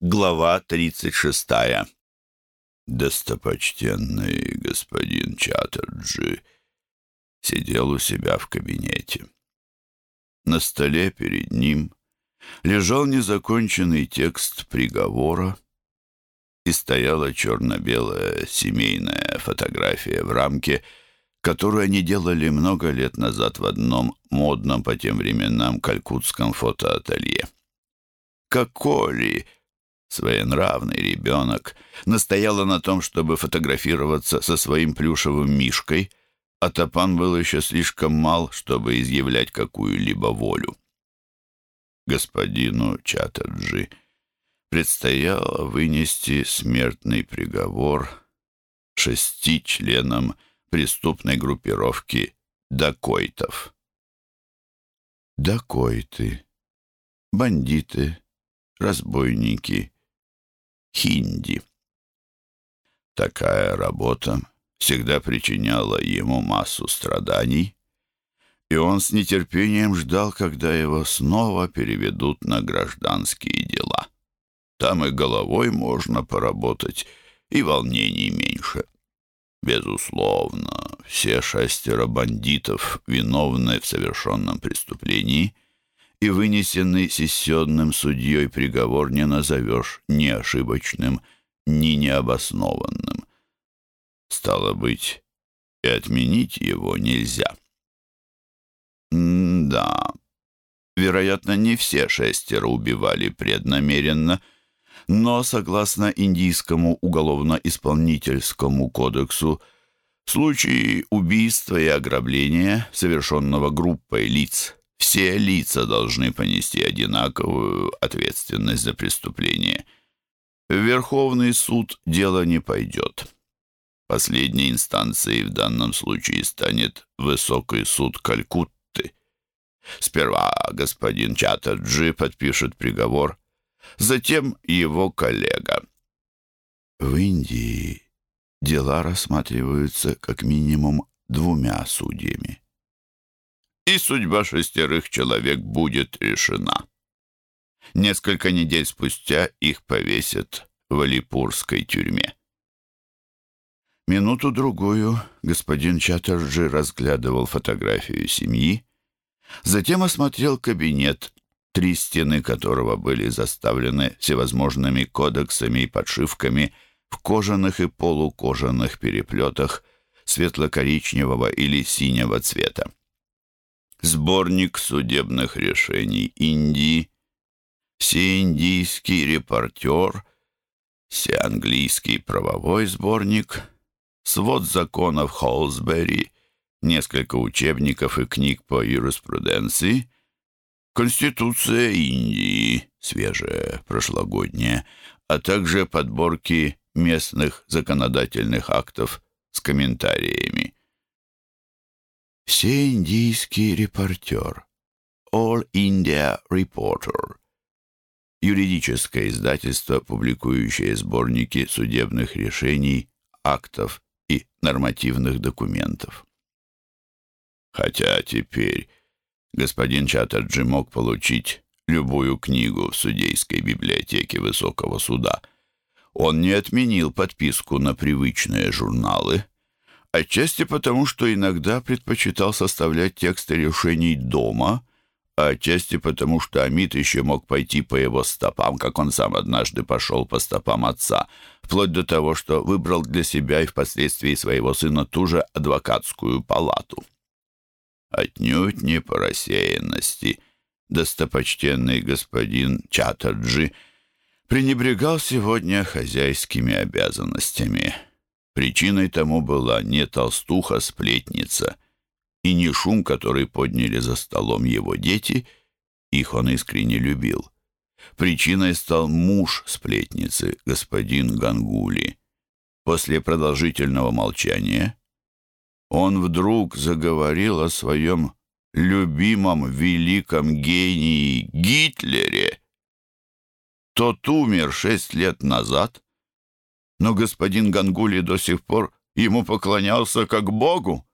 Глава 36. Достопочтенный господин Чаттерджи сидел у себя в кабинете. На столе перед ним лежал незаконченный текст приговора и стояла черно-белая семейная фотография в рамке, которую они делали много лет назад в одном модном по тем временам калькутском фотоателье. Каколи своенравный ребенок, настояла на том, чтобы фотографироваться со своим плюшевым мишкой, а Топан был еще слишком мал, чтобы изъявлять какую-либо волю. Господину Чаттерджи предстояло вынести смертный приговор шести членам преступной группировки дакойтов. Дакойты, бандиты, разбойники, хинди. Такая работа всегда причиняла ему массу страданий, и он с нетерпением ждал, когда его снова переведут на гражданские дела. Там и головой можно поработать, и волнений меньше. Безусловно, все шестеро бандитов, виновны в совершенном преступлении — и вынесенный сессионным судьей приговор не назовешь ни ошибочным, ни необоснованным. Стало быть, и отменить его нельзя. М да, вероятно, не все шестеро убивали преднамеренно, но, согласно Индийскому уголовно-исполнительскому кодексу, в случае убийства и ограбления, совершенного группой лиц, все лица должны понести одинаковую ответственность за преступление. В Верховный суд дело не пойдет. Последней инстанцией в данном случае станет Высокий суд Калькутты. Сперва господин Чаттерджи подпишет приговор, затем его коллега. В Индии дела рассматриваются как минимум двумя судьями и судьба шестерых человек будет решена. Несколько недель спустя их повесят в Алипурской тюрьме. Минуту-другую господин Чаттерджи разглядывал фотографию семьи, затем осмотрел кабинет, три стены которого были заставлены всевозможными кодексами и подшивками в кожаных и полукожаных переплетах светло-коричневого или синего цвета. Сборник судебных решений Индии, Всеиндийский репортер, Всеанглийский правовой сборник, свод законов Холсбери, несколько учебников и книг по юриспруденции, Конституция Индии, свежая, прошлогодняя, а также подборки местных законодательных актов с комментариями. Всеиндийский репортер. All India Reporter. Юридическое издательство, публикующее сборники судебных решений, актов и нормативных документов. Хотя теперь господин Чаттерджи мог получить любую книгу в судейской библиотеке Высокого суда, он не отменил подписку на привычные журналы – Отчасти потому, что иногда предпочитал составлять тексты решений дома, а отчасти потому, что Амит еще мог пойти по его стопам, как он сам однажды пошел по стопам отца, вплоть до того, что выбрал для себя и впоследствии своего сына ту же адвокатскую палату. Отнюдь не по рассеянности достопочтенный господин Чаттерджи пренебрегал сегодня хозяйскими обязанностями — Причиной тому была не толстуха-сплетница и не шум, который подняли за столом его дети, их он искренне любил. Причиной стал муж сплетницы, господин Гангули. После продолжительного молчания он вдруг заговорил о своем любимом великом гении Гитлере. Тот умер шесть лет назад, но господин Гангули до сих пор ему поклонялся как богу.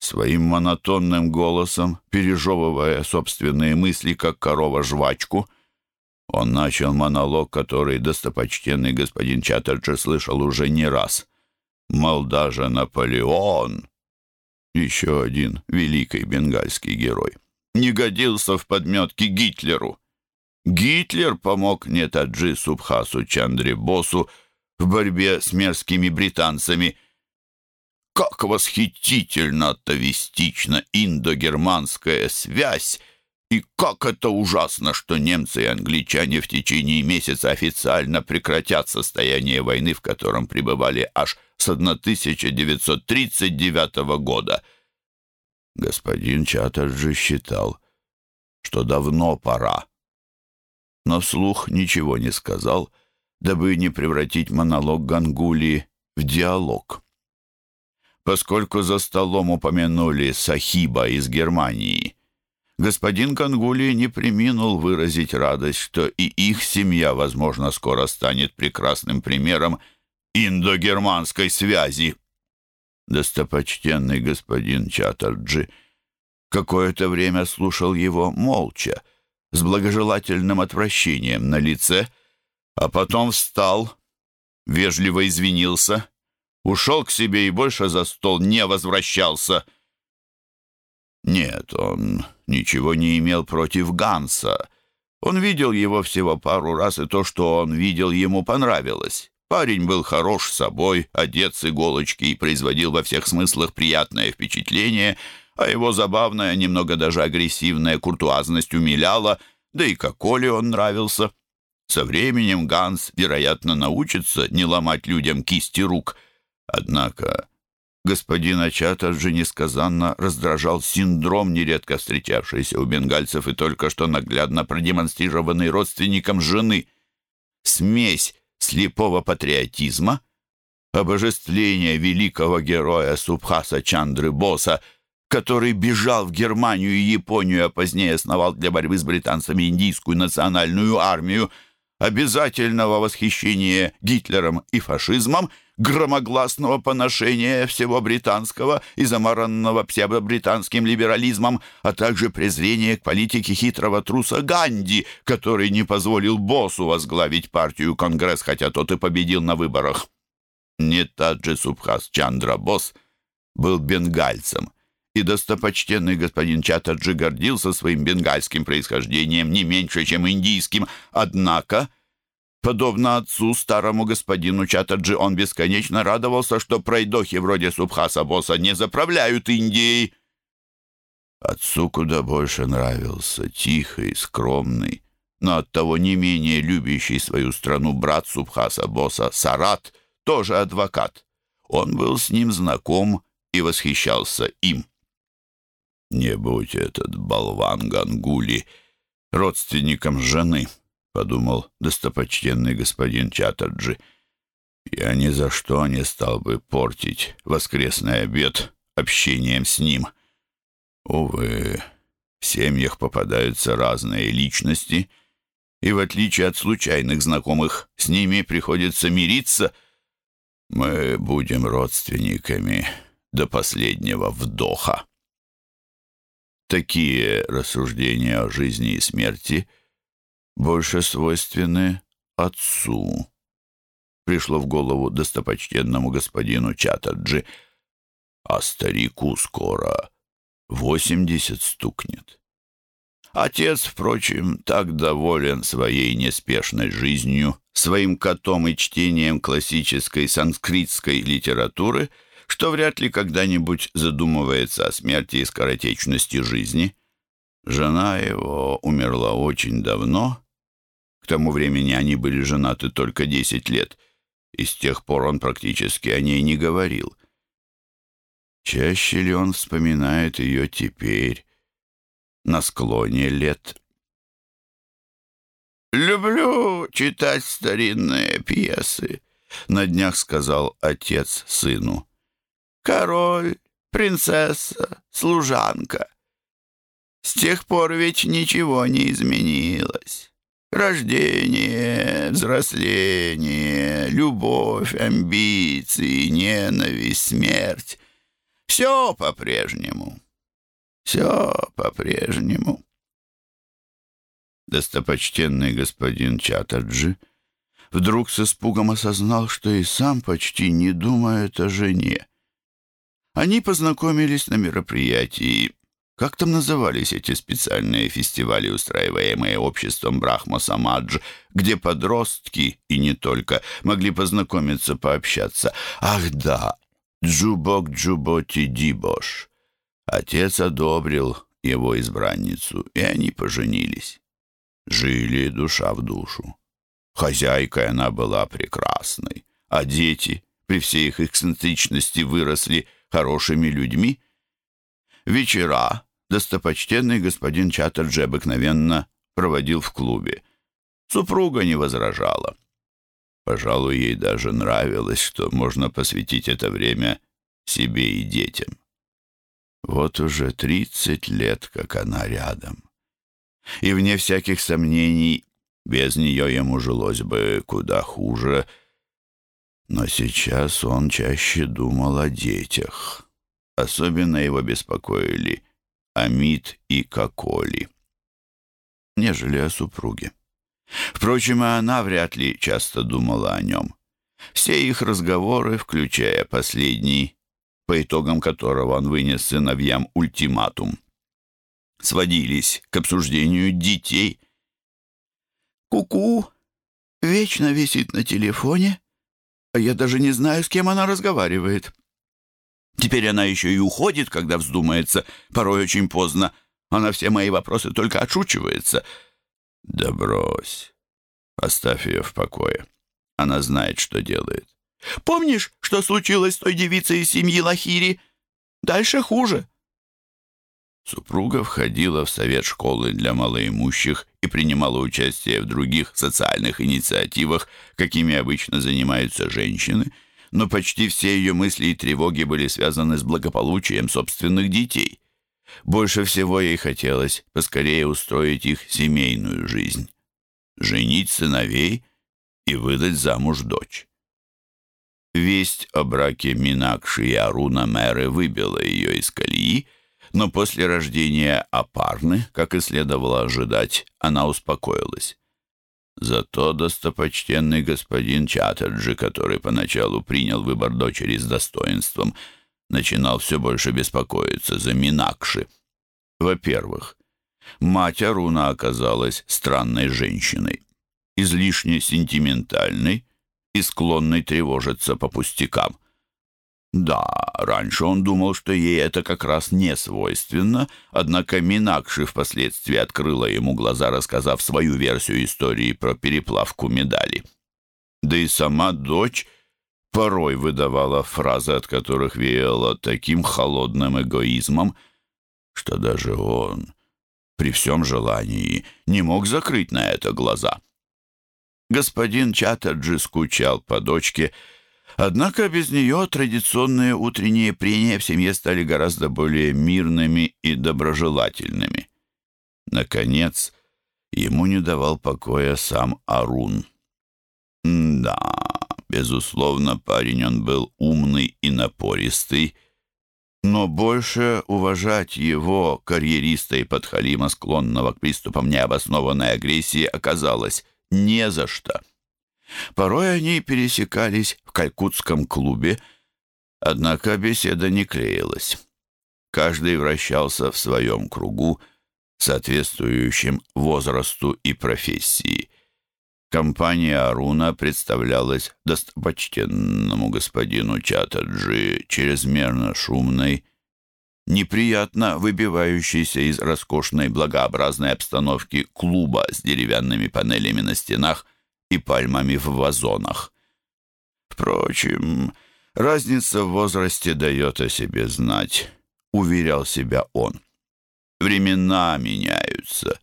Своим монотонным голосом, пережевывая собственные мысли, как корова жвачку, Он начал монолог, который достопочтенный господин Чаттерджи слышал уже не раз. Мол, даже Наполеон, еще один великий бенгальский герой, не годился в подметке Гитлеру. Гитлер помог Нетаджи Субхасу Чандре Босу в борьбе с мерзкими британцами. Как восхитительно атовистична индогерманская связь! И как это ужасно, что немцы и англичане в течение месяца официально прекратят состояние войны, в котором пребывали аж с 1939 года. Господин Чаттерджи считал, что давно пора но вслух ничего не сказал, дабы не превратить монолог Гангули в диалог. Поскольку за столом упомянули Сахиба из Германии, господин Гангули не приминул выразить радость, что и их семья, возможно, скоро станет прекрасным примером индогерманской связи. Достопочтенный господин Чаттерджи какое-то время слушал его молча, с благожелательным отвращением на лице, а потом встал, вежливо извинился, ушел к себе и больше за стол не возвращался. Нет, он ничего не имел против Ганса. Он видел его всего пару раз, и то, что он видел, ему понравилось. Парень был хорош собой, одет с иголочки и производил во всех смыслах приятное впечатление — а его забавная, немного даже агрессивная куртуазность умиляла, да и Коколе он нравился. Со временем Ганс, вероятно, научится не ломать людям кисти рук. Однако господина Чаттерджи несказанно раздражал синдром, нередко встречавшийся у бенгальцев и только что наглядно продемонстрированный родственникам жены. Смесь слепого патриотизма, обожествления великого героя Субхаса Чандры Боса — который бежал в Германию и Японию, а позднее основал для борьбы с британцами индийскую национальную армию, обязательного восхищения Гитлером и фашизмом, громогласного поношения всего британского и замаранного псевдобританским либерализмом, а также презрение к политике хитрого труса Ганди, который не позволил боссу возглавить партию Конгресс, хотя тот и победил на выборах. Нетаджи Субхас Чандра Босс был бенгальцем – и достопочтенный господин Чаттерджи гордился своим бенгальским происхождением не меньше, чем индийским. Однако, подобно отцу, старому господину Чаттерджи, он бесконечно радовался, что пройдохи вроде Субхаса Боса не заправляют Индией. Отцу куда больше нравился тихий, скромный, но оттого не менее любящий свою страну брат Субхаса Боса, Сарат, тоже адвокат. Он был с ним знаком и восхищался им. Не будь этот болван Гангули родственником жены, подумал достопочтенный господин Чаттерджи. Я ни за что не стал бы портить воскресный обед общением с ним. Увы, в семьях попадаются разные личности, и в отличие от случайных знакомых, с ними приходится мириться. Мы будем родственниками до последнего вдоха. Такие рассуждения о жизни и смерти больше свойственны отцу. Пришло в голову достопочтенному господину Чатаджи, а старику скоро восемьдесят стукнет. Отец, впрочем, так доволен своей неспешной жизнью, своим котом и чтением классической санскритской литературы — что вряд ли когда-нибудь задумывается о смерти и скоротечности жизни. Жена его умерла очень давно. К тому времени они были женаты только десять лет, и с тех пор он практически о ней не говорил. Чаще ли он вспоминает ее теперь, на склоне лет? «Люблю читать старинные пьесы», — на днях сказал отец сыну король, принцесса, служанка. С тех пор ведь ничего не изменилось. Рождение, взросление, любовь, амбиции, ненависть, смерть. Все по-прежнему. Все по-прежнему. достопочтенный господин Чаттерджи вдруг с испугом осознал, что и сам почти не думает о жене. Они познакомились на мероприятии. Как там назывались эти специальные фестивали, устраиваемые обществом Брахма Самадж, где подростки, и не только, могли познакомиться, пообщаться? Ах да, Джубок Джуботи Дибош. Отец одобрил его избранницу, и они поженились. Жили душа в душу. Хозяйкой она была прекрасной, а дети, при всей их эксцентричности, выросли хорошими людьми. Вечера достопочтенный господин Чаттерджи обыкновенно проводил в клубе. Супруга не возражала. Пожалуй, ей даже нравилось, что можно посвятить это время себе и детям. Вот уже тридцать лет, как она рядом. И вне всяких сомнений, без нее ему жилось бы куда хуже. Но сейчас он чаще думал о детях. Особенно его беспокоили Амид и Коколи, нежели о супруге. Впрочем, и она вряд ли часто думала о нем. Все их разговоры, включая последний, по итогам которого он вынес сыновьям ультиматум, сводились к обсуждению детей. «Ку-ку! Вечно висит на телефоне, я даже не знаю, с кем она разговаривает. Теперь она еще и уходит, когда вздумается, порой очень поздно, а на все мои вопросы только отшучивается». «Да брось! Оставь ее в покое. Она знает, что делает». «Помнишь, что случилось с той девицей из семьи Лахири? Дальше хуже». Супруга входила в совет школы для малоимущих и принимала участие в других социальных инициативах, какими обычно занимаются женщины, но почти все ее мысли и тревоги были связаны с благополучием собственных детей. Больше всего ей хотелось поскорее устроить их семейную жизнь, женить сыновей и выдать замуж дочь. Весть о браке Минакши и Аруна Мэры выбила ее из колеи, но после рождения Апарны, как и следовало ожидать, она успокоилась. Зато достопочтенный господин Чаттерджи, который поначалу принял выбор дочери с достоинством, начинал все больше беспокоиться за Минакши. Во-первых, мать Аруна оказалась странной женщиной, излишне сентиментальной и склонной тревожиться по пустякам. Да, раньше он думал, что ей это как раз не свойственно, однако Минакши впоследствии открыла ему глаза, рассказав свою версию истории про переплавку медали. Да и сама дочь порой выдавала фразы, от которых веяло таким холодным эгоизмом, что даже он, при всем желании, не мог закрыть на это глаза. Господин Чаттерджи скучал по дочке, Однако без нее традиционные утренние прения в семье стали гораздо более мирными и доброжелательными. Наконец, ему не давал покоя сам Арун. Да, безусловно, парень он был умный и напористый, но больше уважать его, карьериста и подхалима, склонного к приступам необоснованной агрессии, оказалось не за что. Порой они пересекались в калькутском клубе, однако беседа не клеилась. Каждый вращался в своем кругу, соответствующем возрасту и профессии. Компания Аруна представлялась достопочтенному господину Чатаджи чрезмерно шумной, неприятно выбивающейся из роскошной благообразной обстановки клуба с деревянными панелями на стенах и пальмами в вазонах. Впрочем, разница в возрасте дает о себе знать, уверял себя он. Времена меняются,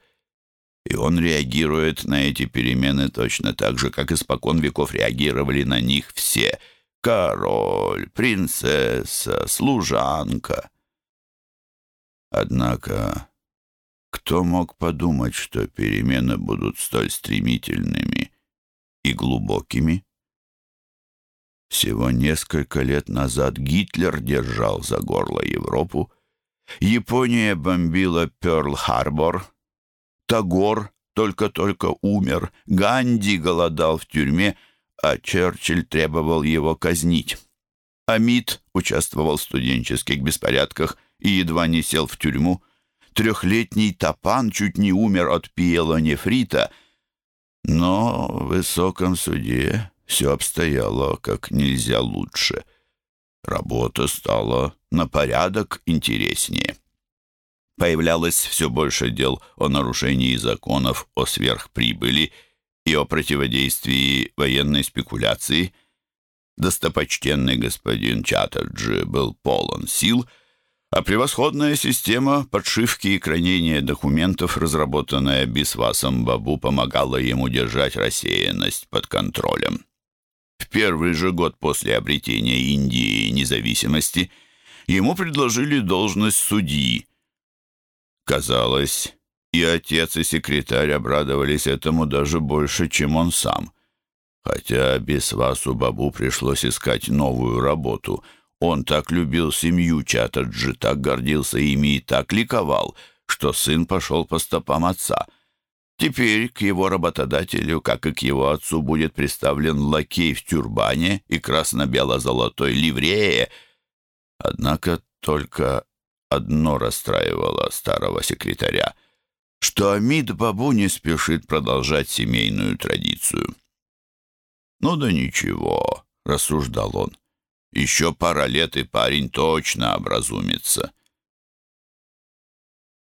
и он реагирует на эти перемены точно так же, как испокон веков реагировали на них все — король, принцесса, служанка. Однако, кто мог подумать, что перемены будут столь стремительными и глубокими. Всего несколько лет назад Гитлер держал за горло Европу, Япония бомбила Пёрл-Харбор, Тагор только-только умер, Ганди голодал в тюрьме, а Черчилль требовал его казнить. Амид участвовал в студенческих беспорядках и едва не сел в тюрьму. Трехлетний Тапан чуть не умер от пиелонефрита, но в высоком суде все обстояло как нельзя лучше. Работа стала на порядок интереснее. Появлялось все больше дел о нарушении законов о сверхприбыли и о противодействии военной спекуляции. Достопочтенный господин Чаттерджи был полон сил, а превосходная система подшивки и хранения документов, разработанная Бисвасом Бабу, помогала ему держать рассеянность под контролем. В первый же год после обретения Индии независимости ему предложили должность судьи. Казалось, и отец, и секретарь обрадовались этому даже больше, чем он сам. Хотя Бесвасу Бабу пришлось искать новую работу. Он так любил семью Чатаджи, так гордился ими и так ликовал, что сын пошел по стопам отца. Теперь к его работодателю, как и к его отцу, будет представлен лакей в тюрбане и красно-бело-золотой ливрее. Однако только одно расстраивало старого секретаря — что Амид Бабу не спешит продолжать семейную традицию. «Ну да ничего», — рассуждал он, — «еще пара лет, и парень точно образумится».